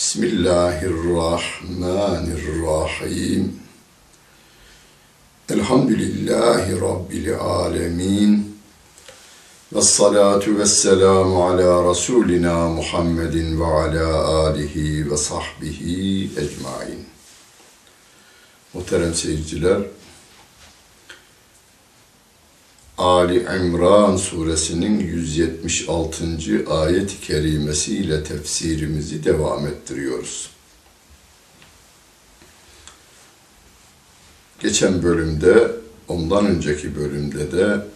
Bismillahirrahmanirrahim. Elhamdülillahi Rabbil alemin. Ve salatu ve selamu ala Resulina Muhammedin ve ala alihi ve sahbihi ecmain. Muhterem seyirciler, Ali İmran suresinin 176. ayet-i kerimesi ile tefsirimizi devam ettiriyoruz. Geçen bölümde, ondan önceki bölümde de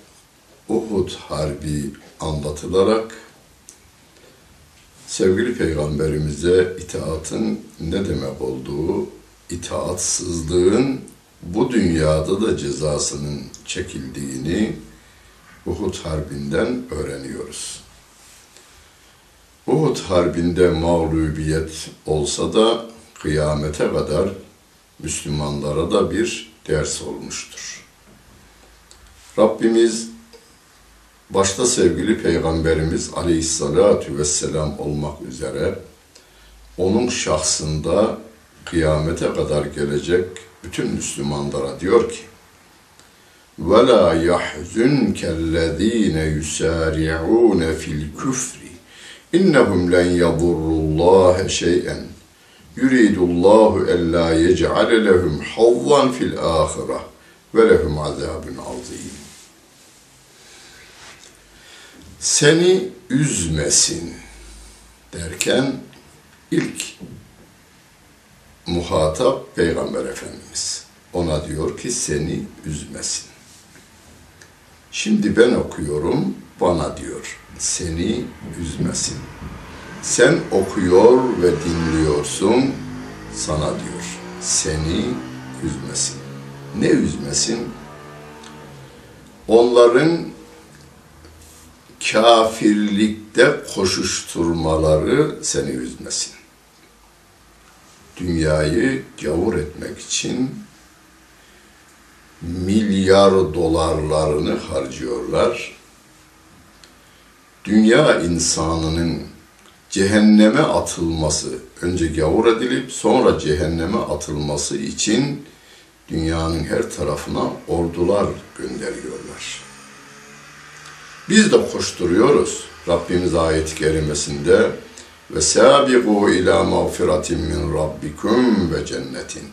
Uhud Harbi anlatılarak sevgili peygamberimize itaatın ne demek olduğu, itaatsızlığın bu dünyada da cezasının çekildiğini Uhud Harbi'nden öğreniyoruz. Uhud Harbi'nde mağlubiyet olsa da kıyamete kadar Müslümanlara da bir ders olmuştur. Rabbimiz başta sevgili Peygamberimiz Aleyhisselatü Vesselam olmak üzere onun şahsında kıyamete kadar gelecek bütün Müslümanlara diyor ki وَلَا يَحْزُنْكَ الَّذ۪ينَ يُسَارِعُونَ فِي الْكُفْرِ اِنَّهُمْ لَنْ يَضُرُّوا اللّٰهَ شَيْئًا يُرِيدُ اللّٰهُ أَلَّا يَجْعَلَ لَهُمْ حَظًّا فِي الْآخِرَةِ وَلَهُمْ عَذَابٌ عَظِيمٌ Seni üzmesin derken ilk muhatap Peygamber Efendimiz. Ona diyor ki seni üzmesin. Şimdi ben okuyorum, bana diyor, seni üzmesin. Sen okuyor ve dinliyorsun, sana diyor, seni üzmesin. Ne üzmesin? Onların kafirlikte koşuşturmaları seni üzmesin. Dünyayı gavur etmek için milyar dolarlarını harcıyorlar. Dünya insanının cehenneme atılması, önce gavur edilip sonra cehenneme atılması için dünyanın her tarafına ordular gönderiyorlar. Biz de koşturuyoruz. Rabbimiz ayet-i kerimesinde ve sabiqu ila mağfiratin min rabbikum ve cennetin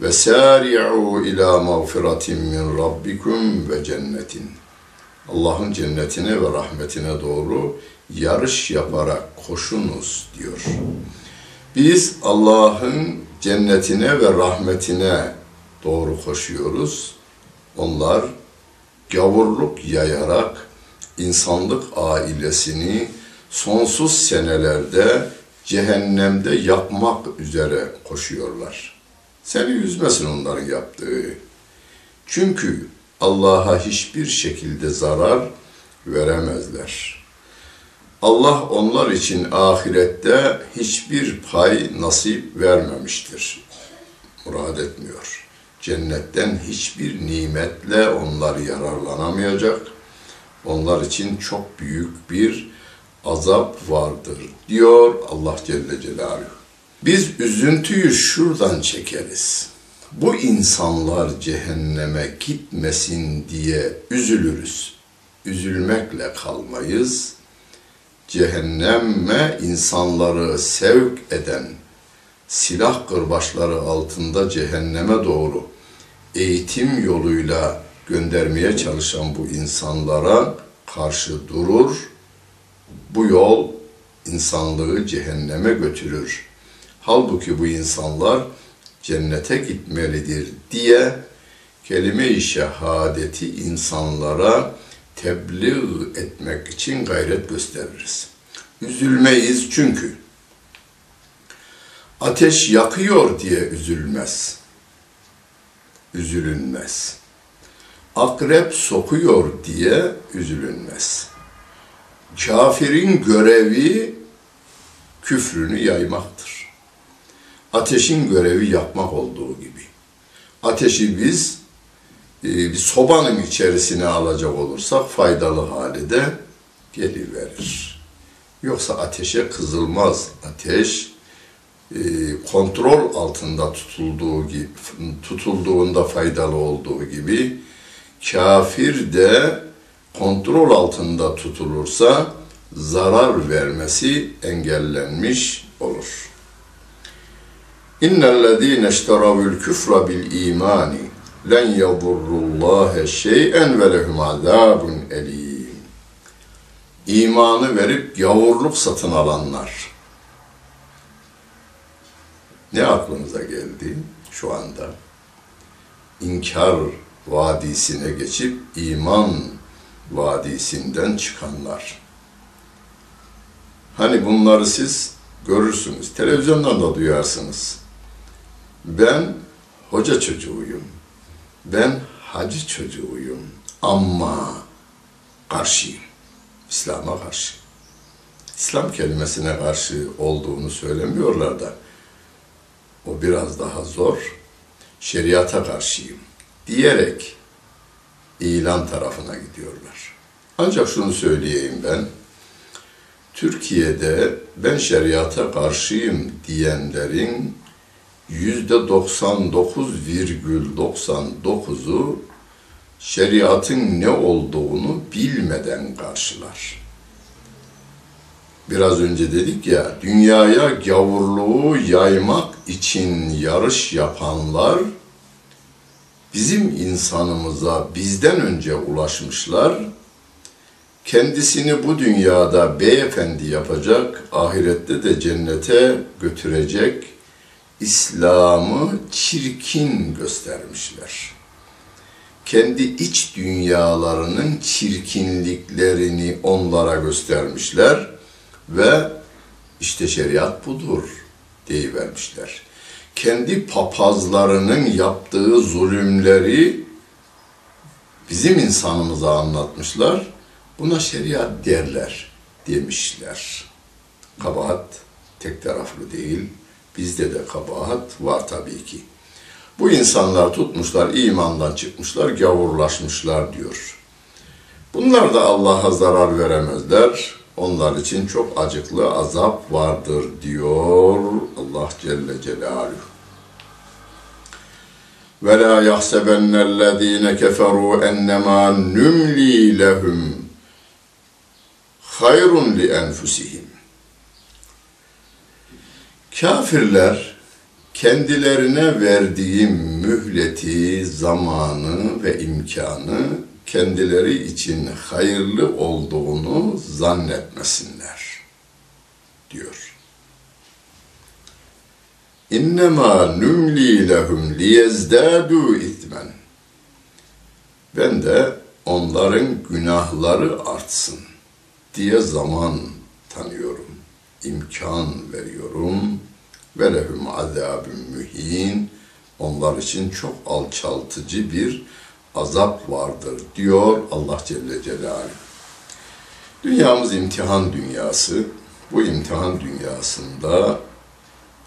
ve sari'u ila mağfiratin min rabbikum ve cennetin Allah'ın cennetine ve rahmetine doğru yarış yaparak koşunuz diyor. Biz Allah'ın cennetine ve rahmetine doğru koşuyoruz. Onlar gavurluk yayarak insanlık ailesini sonsuz senelerde cehennemde yakmak üzere koşuyorlar. Seni üzmesin onların yaptığı. Çünkü Allah'a hiçbir şekilde zarar veremezler. Allah onlar için ahirette hiçbir pay nasip vermemiştir. Murad etmiyor. Cennetten hiçbir nimetle onlar yararlanamayacak. Onlar için çok büyük bir azap vardır diyor Allah Celle Celaluhu. Biz üzüntüyü şuradan çekeriz. Bu insanlar cehenneme gitmesin diye üzülürüz. Üzülmekle kalmayız. Cehenneme insanları sevk eden silah kırbaçları altında cehenneme doğru eğitim yoluyla göndermeye çalışan bu insanlara karşı durur. Bu yol insanlığı cehenneme götürür. Halbuki bu insanlar cennete gitmelidir diye kelime-i şehadeti insanlara tebliğ etmek için gayret gösteririz. Üzülmeyiz çünkü ateş yakıyor diye üzülmez. Üzülünmez. Akrep sokuyor diye üzülünmez. Kafirin görevi küfrünü yaymaktır. Ateşin görevi yakmak olduğu gibi. Ateşi biz e, bir sobanın içerisine alacak olursak faydalı hale de geliverir. Yoksa ateşe kızılmaz. Ateş e, kontrol altında tutulduğu gibi, tutulduğunda faydalı olduğu gibi kafir de kontrol altında tutulursa zarar vermesi engellenmiş olur. İnnellezîne işteravül küfre bil imani len yadurrullâhe şey'en ve lehum azâbun elîm. İmanı verip gavurluk satın alanlar. Ne aklınıza geldi şu anda? İnkar vadisine geçip iman vadisinden çıkanlar. Hani bunları siz görürsünüz, televizyondan da duyarsınız. Ben hoca çocuğuyum. Ben hacı çocuğuyum. Ama karşıyım. İslam'a karşı. İslam kelimesine karşı olduğunu söylemiyorlar da o biraz daha zor. Şeriata karşıyım diyerek ilan tarafına gidiyorlar. Ancak şunu söyleyeyim ben. Türkiye'de ben şeriata karşıyım diyenlerin yüzde 99,99'u şeriatın ne olduğunu bilmeden karşılar. Biraz önce dedik ya, dünyaya gavurluğu yaymak için yarış yapanlar bizim insanımıza bizden önce ulaşmışlar. Kendisini bu dünyada beyefendi yapacak, ahirette de cennete götürecek İslam'ı çirkin göstermişler. Kendi iç dünyalarının çirkinliklerini onlara göstermişler ve işte şeriat budur deyivermişler. Kendi papazlarının yaptığı zulümleri bizim insanımıza anlatmışlar. Buna şeriat derler demişler. Kabahat tek taraflı değil. Bizde de kabahat var tabii ki. Bu insanlar tutmuşlar, imandan çıkmışlar, gavurlaşmışlar diyor. Bunlar da Allah'a zarar veremezler. onlar için çok acıklı azap vardır diyor Allah Celle Celaluhu. La yahsebennellezine keferu ennema numli lehum hayrun li enfusihim. Kafirler kendilerine verdiğim mühleti, zamanı ve imkanı kendileri için hayırlı olduğunu zannetmesinler diyor. İnnemâ nümli lehum liyezdâdû itmen. Ben de onların günahları artsın diye zaman tanıyorum, imkan veriyorum ve lehum azabun mühin. Onlar için çok alçaltıcı bir azap vardır diyor Allah Celle Celaluhu. Dünyamız imtihan dünyası. Bu imtihan dünyasında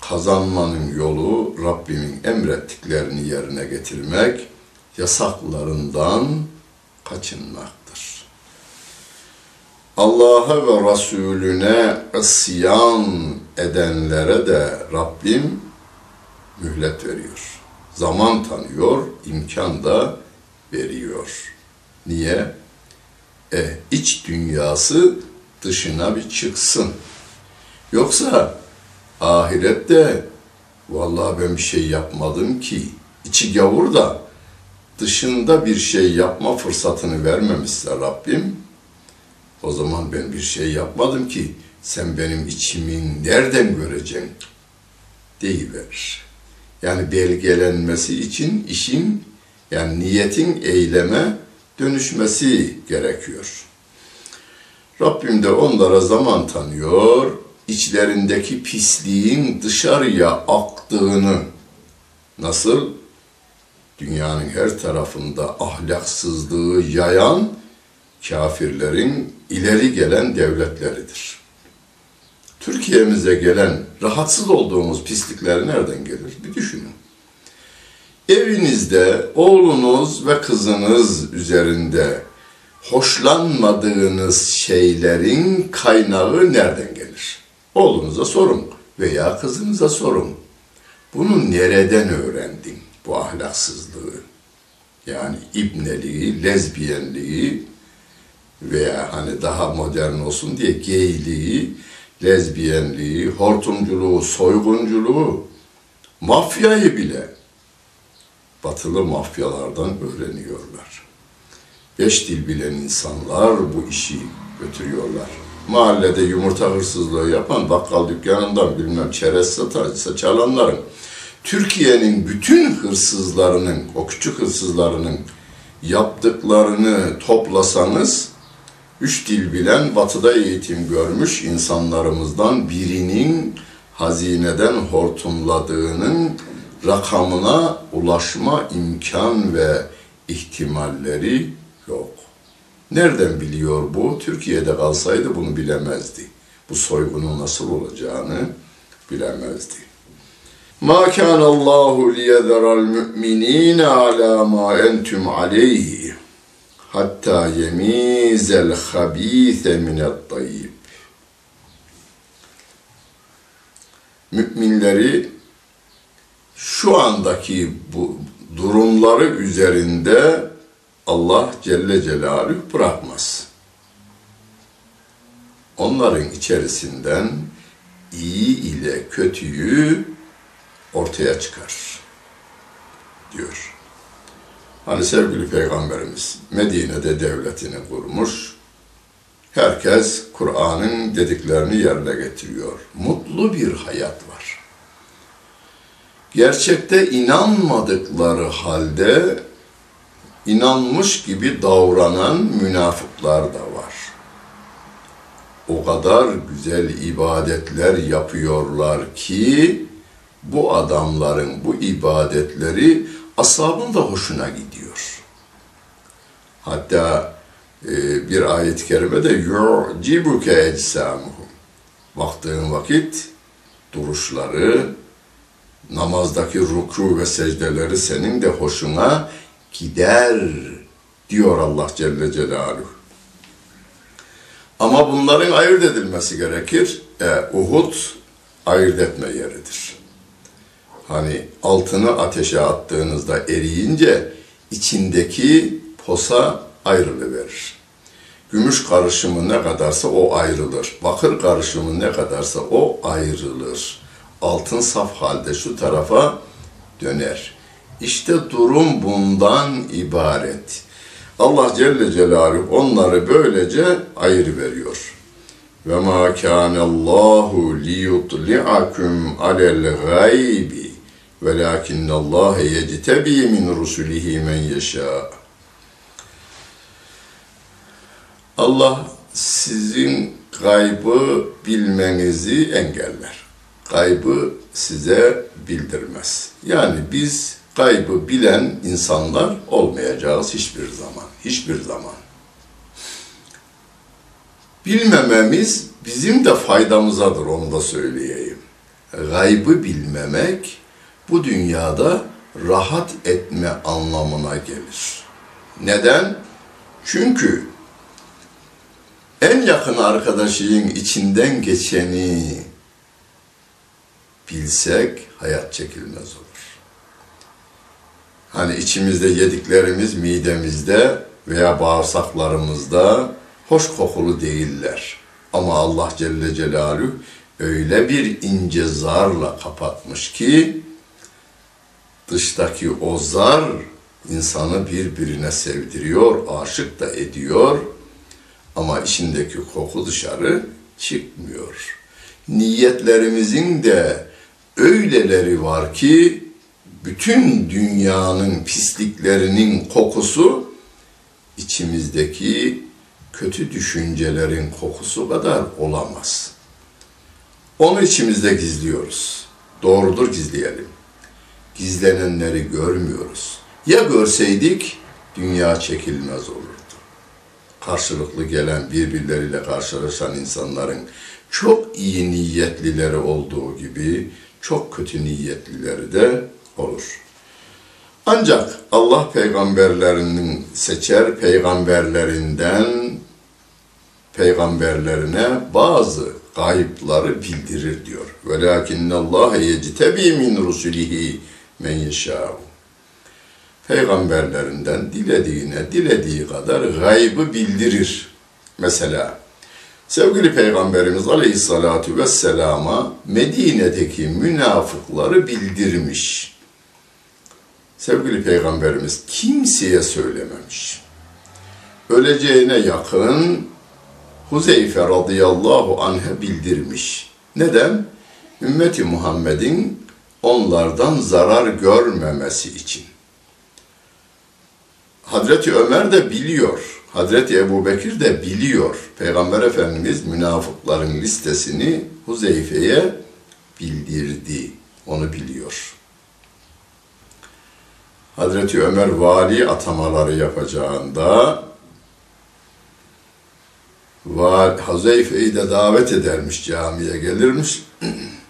kazanmanın yolu Rabbimin emrettiklerini yerine getirmek, yasaklarından kaçınmaktır. Allah'a ve Resulüne isyan edenlere de Rabbim mühlet veriyor. Zaman tanıyor, imkan da veriyor. Niye? E, iç dünyası dışına bir çıksın. Yoksa ahirette vallahi ben bir şey yapmadım ki içi gavur da dışında bir şey yapma fırsatını vermemişse Rabbim o zaman ben bir şey yapmadım ki sen benim içimin nereden göreceksin deyiverir. Yani belgelenmesi için işin yani niyetin eyleme dönüşmesi gerekiyor. Rabbim de onlara zaman tanıyor, içlerindeki pisliğin dışarıya aktığını nasıl dünyanın her tarafında ahlaksızlığı yayan kafirlerin ileri gelen devletleridir. Türkiye'mize gelen rahatsız olduğumuz pislikler nereden gelir? Bir düşünün. Evinizde oğlunuz ve kızınız üzerinde hoşlanmadığınız şeylerin kaynağı nereden gelir? Oğlunuza sorun veya kızınıza sorun. Bunu nereden öğrendin bu ahlaksızlığı? Yani ibneliği, lezbiyenliği veya hani daha modern olsun diye geyliği, lezbiyenliği, hortumculuğu, soygunculuğu, mafyayı bile batılı mafyalardan öğreniyorlar. Beş dil bilen insanlar bu işi götürüyorlar. Mahallede yumurta hırsızlığı yapan bakkal dükkanından bilmem çerez satarsa çalanların Türkiye'nin bütün hırsızlarının, o küçük hırsızlarının yaptıklarını toplasanız üç dil bilen batıda eğitim görmüş insanlarımızdan birinin hazineden hortumladığının rakamına ulaşma imkan ve ihtimalleri yok. Nereden biliyor bu? Türkiye'de kalsaydı bunu bilemezdi. Bu soygunun nasıl olacağını bilemezdi. Ma kana Allahu liyezera'l mu'minina ala ma entum aleyhi hatta yemizel habise minet tayyib. Müminleri şu andaki bu durumları üzerinde Allah Celle Celaluhu bırakmaz. Onların içerisinden iyi ile kötüyü ortaya çıkar diyor. Hani sevgili Peygamberimiz Medine'de devletini kurmuş. Herkes Kur'an'ın dediklerini yerine getiriyor. Mutlu bir hayat var. Gerçekte inanmadıkları halde inanmış gibi davranan münafıklar da var. O kadar güzel ibadetler yapıyorlar ki bu adamların bu ibadetleri ashabın da hoşuna gidiyor. Hatta e, bir ayet-i kerimede yu'cibuke ecsamuhum. Baktığın vakit duruşları, namazdaki ruku ve secdeleri senin de hoşuna gider diyor Allah Celle Celaluhu. Ama bunların ayırt edilmesi gerekir. E, Uhud ayırt etme yeridir. Hani altını ateşe attığınızda eriyince içindeki posa ayrılıverir. Gümüş karışımı ne kadarsa o ayrılır. Bakır karışımı ne kadarsa o ayrılır. Altın saf halde şu tarafa döner. İşte durum bundan ibaret. Allah Celle Celaluhu onları böylece ayrı veriyor. Ve ma kana Allahu liyutli'akum alel gaybi velakin Allah yectebi min rusulihi men yeşâ. Allah sizin gaybı bilmenizi engeller. Gaybı size bildirmez. Yani biz gaybı bilen insanlar olmayacağız hiçbir zaman. Hiçbir zaman. Bilmememiz bizim de faydamızadır onu da söyleyeyim. Gaybı bilmemek bu dünyada rahat etme anlamına gelir. Neden? Çünkü en yakın arkadaşının içinden geçeni bilsek hayat çekilmez olur. Hani içimizde yediklerimiz midemizde veya bağırsaklarımızda hoş kokulu değiller. Ama Allah Celle Celaluhu öyle bir ince zarla kapatmış ki dıştaki o zar insanı birbirine sevdiriyor, aşık da ediyor ama içindeki koku dışarı çıkmıyor. Niyetlerimizin de öyleleri var ki bütün dünyanın pisliklerinin kokusu içimizdeki kötü düşüncelerin kokusu kadar olamaz. Onu içimizde gizliyoruz. Doğrudur gizleyelim. Gizlenenleri görmüyoruz. Ya görseydik dünya çekilmez olurdu. Karşılıklı gelen birbirleriyle karşılaşan insanların çok iyi niyetlileri olduğu gibi çok kötü niyetlileri de olur. Ancak Allah peygamberlerinin seçer peygamberlerinden peygamberlerine bazı gayıpları bildirir diyor. Velakinne Allah yectebi min rusulihi men yeşâ'u. Peygamberlerinden dilediğine dilediği kadar gaybı bildirir. Mesela sevgili Peygamberimiz Aleyhisselatü Vesselam'a Medine'deki münafıkları bildirmiş. Sevgili Peygamberimiz kimseye söylememiş. Öleceğine yakın Huzeyfe radıyallahu anh'e bildirmiş. Neden? Ümmeti Muhammed'in onlardan zarar görmemesi için. Hazreti Ömer de biliyor. Hazreti Ebu Bekir de biliyor. Peygamber Efendimiz münafıkların listesini Huzeyfe'ye bildirdi. Onu biliyor. Hazreti Ömer vali atamaları yapacağında Val Hazeyfe'yi de davet edermiş camiye gelirmiş.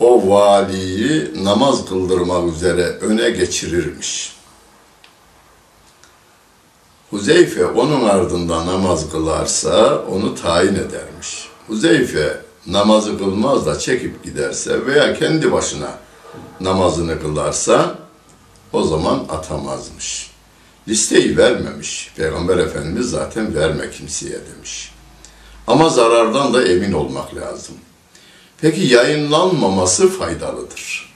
o valiyi namaz kıldırmak üzere öne geçirirmiş. Huzeyfe onun ardında namaz kılarsa onu tayin edermiş. Huzeyfe namazı kılmaz da çekip giderse veya kendi başına namazını kılarsa o zaman atamazmış. Listeyi vermemiş. Peygamber Efendimiz zaten verme kimseye demiş. Ama zarardan da emin olmak lazım. Peki yayınlanmaması faydalıdır.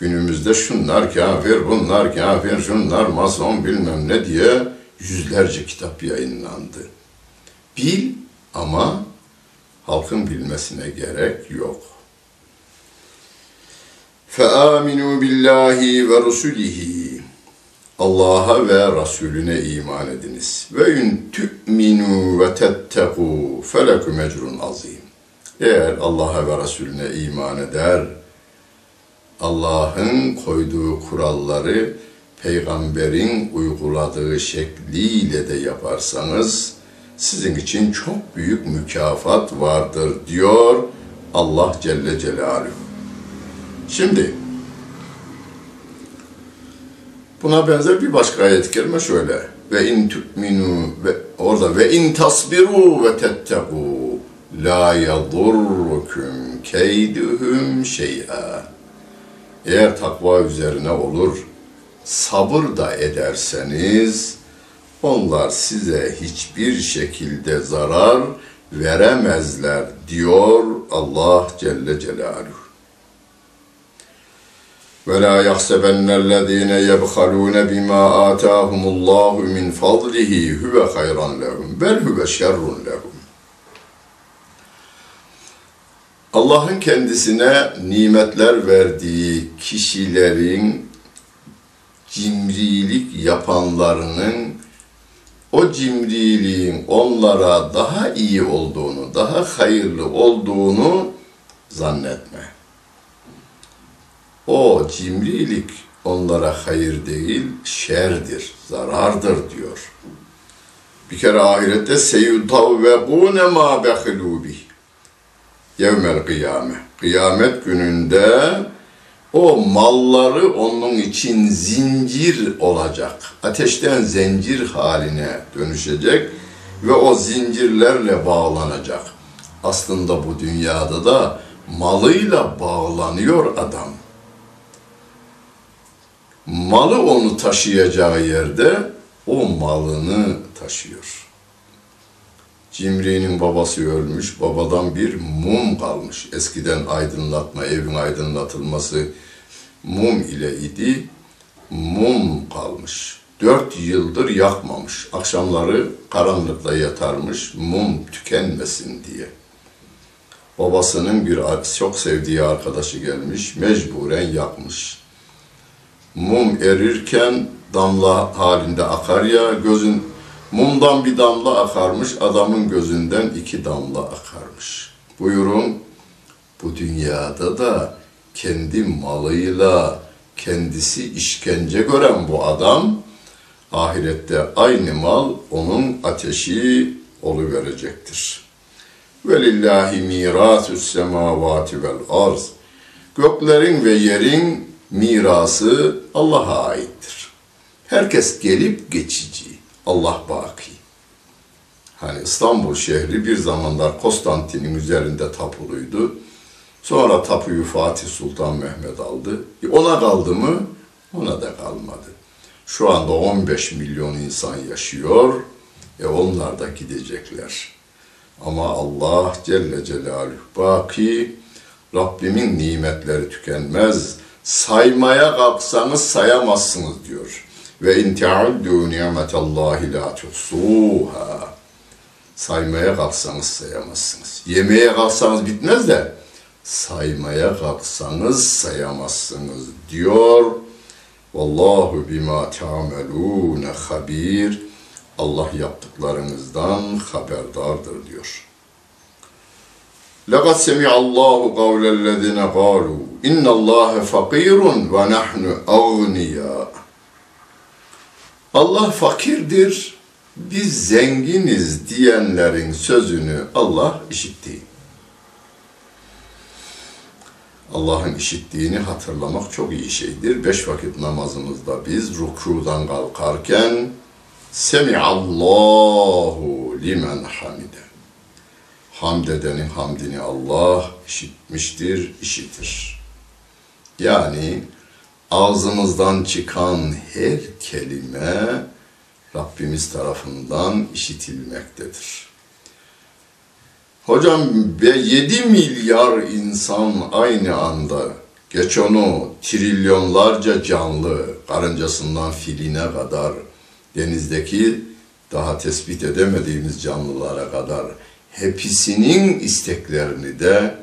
Günümüzde şunlar kafir, bunlar kafir, şunlar mason bilmem ne diye yüzlerce kitap yayınlandı. Bil ama halkın bilmesine gerek yok. فَآمِنُوا بِاللّٰهِ وَرُسُلِهِ Allah'a ve Resulüne iman ediniz. Ve in tu'minu ve tetteku felekum ecrun azim. Eğer Allah'a ve Resulüne iman eder, Allah'ın koyduğu kuralları peygamberin uyguladığı şekliyle de yaparsanız sizin için çok büyük mükafat vardır diyor Allah Celle Celaluhu. Şimdi Buna benzer bir başka ayet-i kerime şöyle. Ve in tu'minu ve orada ve in tasbiru ve tetteku la yadurrukum keyduhum şey'a. Eğer takva üzerine olur, sabır da ederseniz onlar size hiçbir şekilde zarar veremezler diyor Allah Celle Celaluhu. ولا يحسبن الذين يبخلون بما آتاهم الله من فضله هو خيرا لهم بل هو شر لهم Allah'ın kendisine nimetler verdiği kişilerin cimrilik yapanlarının o cimriliğin onlara daha iyi olduğunu, daha hayırlı olduğunu zannetme. O cimrilik onlara hayır değil, şerdir, zarardır diyor. Bir kere ahirette seyutavvekûne mâ behilû bih. Yevmel kıyame. Kıyamet gününde o malları onun için zincir olacak. Ateşten zincir haline dönüşecek ve o zincirlerle bağlanacak. Aslında bu dünyada da malıyla bağlanıyor adam. Malı onu taşıyacağı yerde o malını taşıyor. Cimri'nin babası ölmüş, babadan bir mum kalmış. Eskiden aydınlatma, evin aydınlatılması mum ile idi. Mum kalmış. Dört yıldır yakmamış. Akşamları karanlıkta yatarmış, mum tükenmesin diye. Babasının bir çok sevdiği arkadaşı gelmiş, mecburen yakmış. Mum erirken damla halinde akar ya, gözün Mumdan bir damla akarmış, adamın gözünden iki damla akarmış. Buyurun, bu dünyada da kendi malıyla kendisi işkence gören bu adam, ahirette aynı mal onun ateşi verecektir. Velillahi mirasü's semavati vel arz. Göklerin ve yerin mirası Allah'a aittir. Herkes gelip geçici. Allah baki. Hani İstanbul şehri bir zamanlar Konstantin'in üzerinde tapuluydu. Sonra tapuyu Fatih Sultan Mehmet aldı. E ona kaldı mı? Ona da kalmadı. Şu anda 15 milyon insan yaşıyor. E onlar da gidecekler. Ama Allah Celle Celaluhu baki, Rabbimin nimetleri tükenmez. Saymaya kalksanız sayamazsınız diyor. Ve in te'uddu ni'metallahi la tuhsuha. Saymaya kalksanız sayamazsınız. Yemeye kalksanız bitmez de saymaya kalksanız sayamazsınız diyor. Vallahu bima ta'melun habir. Allah yaptıklarınızdan haberdardır diyor. لَقَدْ سَمِعَ اللّٰهُ قَوْلَ الَّذِينَ قَالُوا اِنَّ اللّٰهَ فَقِيرٌ وَنَحْنُ اَغْنِيَا Allah fakirdir, biz zenginiz diyenlerin sözünü Allah işitti. Allah'ın işittiğini hatırlamak çok iyi şeydir. Beş vakit namazımızda biz rukudan kalkarken Semi'allahu limen hamide. Hamd edenin hamdini Allah işitmiştir, işitir. Yani ağzımızdan çıkan her kelime Rabbimiz tarafından işitilmektedir. Hocam ve 7 milyar insan aynı anda geç onu trilyonlarca canlı karıncasından filine kadar denizdeki daha tespit edemediğimiz canlılara kadar hepsinin isteklerini de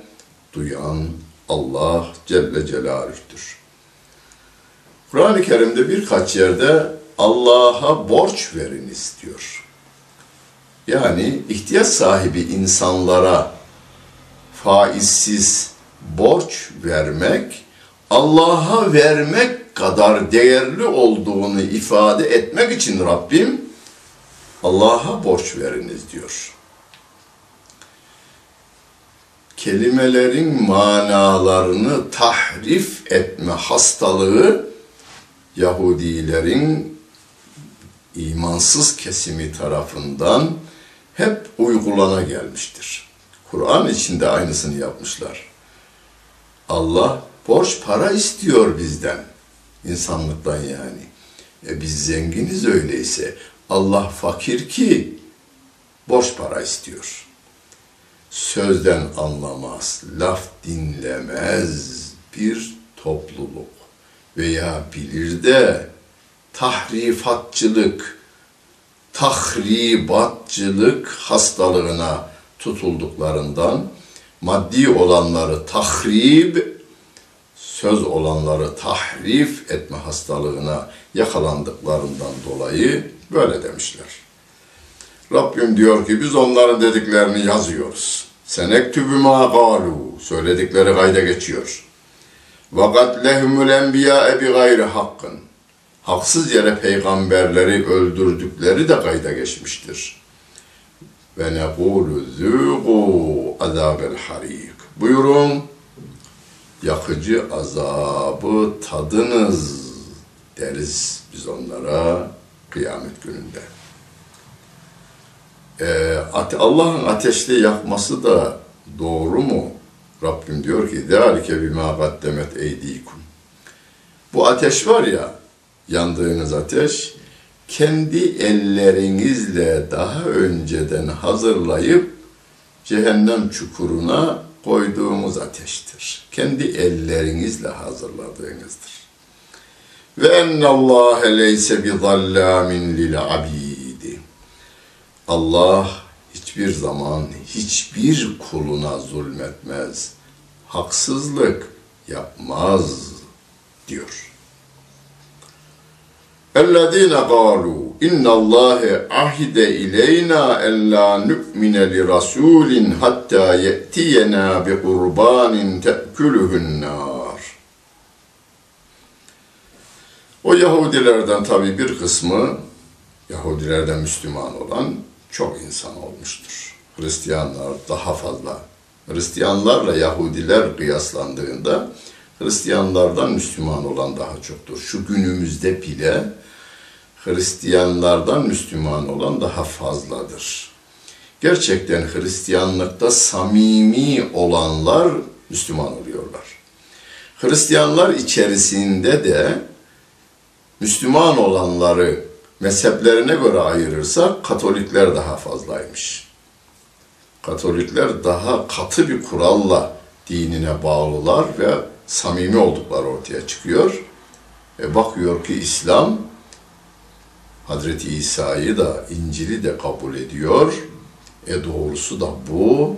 duyan Allah Celle Celaluh'tür. Kur'an-ı Kerim'de birkaç yerde Allah'a borç verin istiyor. Yani ihtiyaç sahibi insanlara faizsiz borç vermek, Allah'a vermek kadar değerli olduğunu ifade etmek için Rabbim Allah'a borç veriniz diyor. Kelimelerin manalarını tahrif etme hastalığı Yahudilerin imansız kesimi tarafından hep uygulana gelmiştir. Kur'an içinde aynısını yapmışlar. Allah borç para istiyor bizden. insanlıktan yani. E biz zenginiz öyleyse. Allah fakir ki borç para istiyor. Sözden anlamaz, laf dinlemez bir topluluk veya bilir de tahrifatçılık, tahribatçılık hastalığına tutulduklarından maddi olanları tahrib, söz olanları tahrif etme hastalığına yakalandıklarından dolayı böyle demişler. Rabbim diyor ki biz onların dediklerini yazıyoruz. Senektübü ma galu. Söyledikleri kayda geçiyor. Lehumul enbiya bi gayri hakkın. Haksız yere peygamberleri öldürdükleri de kayda geçmiştir. Ve nekulu zûgû azâbel harik. Buyurun, yakıcı azabı tadınız deriz biz onlara kıyamet gününde. Ee, Allah'ın ateşte yakması da doğru mu? Rabbim diyor ki ذَٰلِكَ بِمَا قَدَّمَتْ اَيْد۪يكُمْ Bu ateş var ya, yandığınız ateş, kendi ellerinizle daha önceden hazırlayıp cehennem çukuruna koyduğumuz ateştir. Kendi ellerinizle hazırladığınızdır. Ve ennallâhe leyse bi zallâmin lil abidi. Allah hiçbir zaman hiçbir kuluna zulmetmez. Haksızlık yapmaz diyor. اَلَّذ۪ينَ قَالُوا اِنَّ اللّٰهَ عَهِدَ اِلَيْنَا اَلَّا نُؤْمِنَ لِرَسُولٍ حَتَّى يَأْتِيَنَا بِقُرْبَانٍ تَأْكُلُهُ النَّارِ O Yahudilerden tabi bir kısmı, Yahudilerden Müslüman olan çok insan olmuştur. Hristiyanlar daha fazla. Hristiyanlarla Yahudiler kıyaslandığında Hristiyanlardan Müslüman olan daha çoktur. Şu günümüzde bile Hristiyanlardan Müslüman olan daha fazladır. Gerçekten Hristiyanlıkta samimi olanlar Müslüman oluyorlar. Hristiyanlar içerisinde de Müslüman olanları mezheplerine göre ayırırsak Katolikler daha fazlaymış. Katolikler daha katı bir kuralla dinine bağlılar ve samimi oldukları ortaya çıkıyor. E bakıyor ki İslam Hazreti İsa'yı da İncil'i de kabul ediyor. E doğrusu da bu.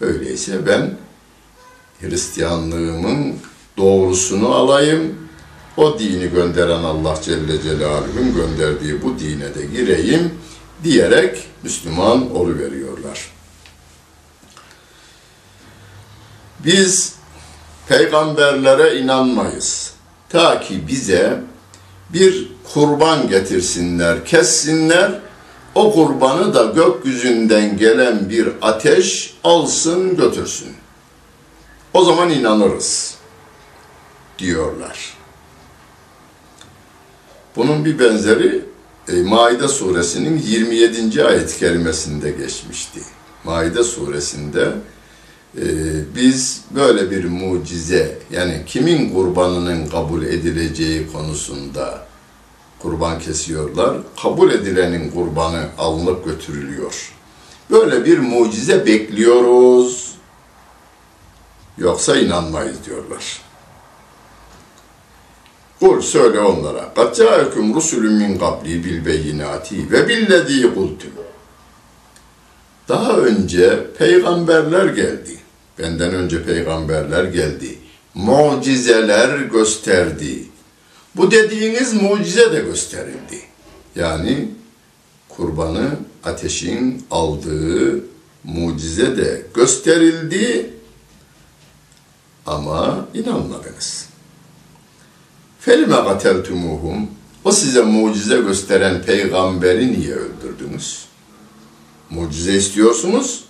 Öyleyse ben Hristiyanlığımın doğrusunu alayım. O dini gönderen Allah Celle Celaluhu'nun gönderdiği bu dine de gireyim diyerek Müslüman oluveriyorlar. Biz peygamberlere inanmayız. Ta ki bize bir kurban getirsinler, kessinler, o kurbanı da gökyüzünden gelen bir ateş alsın götürsün. O zaman inanırız diyorlar. Bunun bir benzeri e, Maide suresinin 27. ayet kerimesinde geçmişti. Maide suresinde e, biz böyle bir mucize yani kimin kurbanının kabul edileceği konusunda kurban kesiyorlar. Kabul edilenin kurbanı alınıp götürülüyor. Böyle bir mucize bekliyoruz. Yoksa inanmayız diyorlar. Kul söyle onlara. Kad ca'ekum rusulüm min kabli bil beyinati ve billezî kultum. Daha önce peygamberler geldi. Benden önce peygamberler geldi. Mucizeler gösterdi. Bu dediğiniz mucize de gösterildi. Yani kurbanı ateşin aldığı mucize de gösterildi ama inanmadınız.'' Felime gateltumuhum o size mucize gösteren peygamberi niye öldürdünüz? Mucize istiyorsunuz.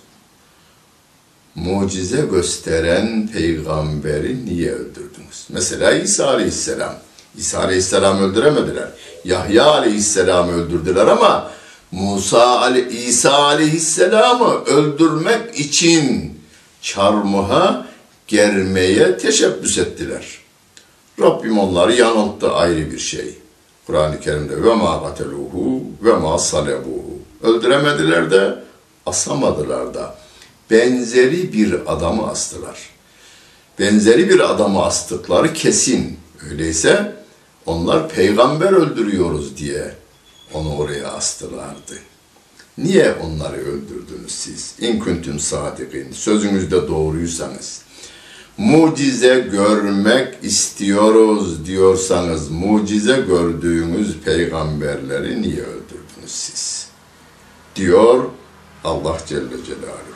Mucize gösteren peygamberi niye öldürdünüz? Mesela İsa Aleyhisselam İsa Aleyhisselam öldüremediler. Yahya Aleyhisselam'ı öldürdüler ama Musa Ali, İsa Aleyhisselam'ı öldürmek için çarmıha germeye teşebbüs ettiler. Rabbim onları yanılttı ayrı bir şey. Kur'an-ı Kerim'de ve ma gateluhu ve ma salebuhu. Öldüremediler de asamadılar da. Benzeri bir adamı astılar. Benzeri bir adamı astıkları kesin. Öyleyse onlar peygamber öldürüyoruz diye onu oraya astılardı. Niye onları öldürdünüz siz? İn kuntum sadikin. Sözünüzde doğruysanız. Mucize görmek istiyoruz diyorsanız mucize gördüğümüz peygamberleri niye öldürdünüz siz? Diyor Allah Celle Celaluhu.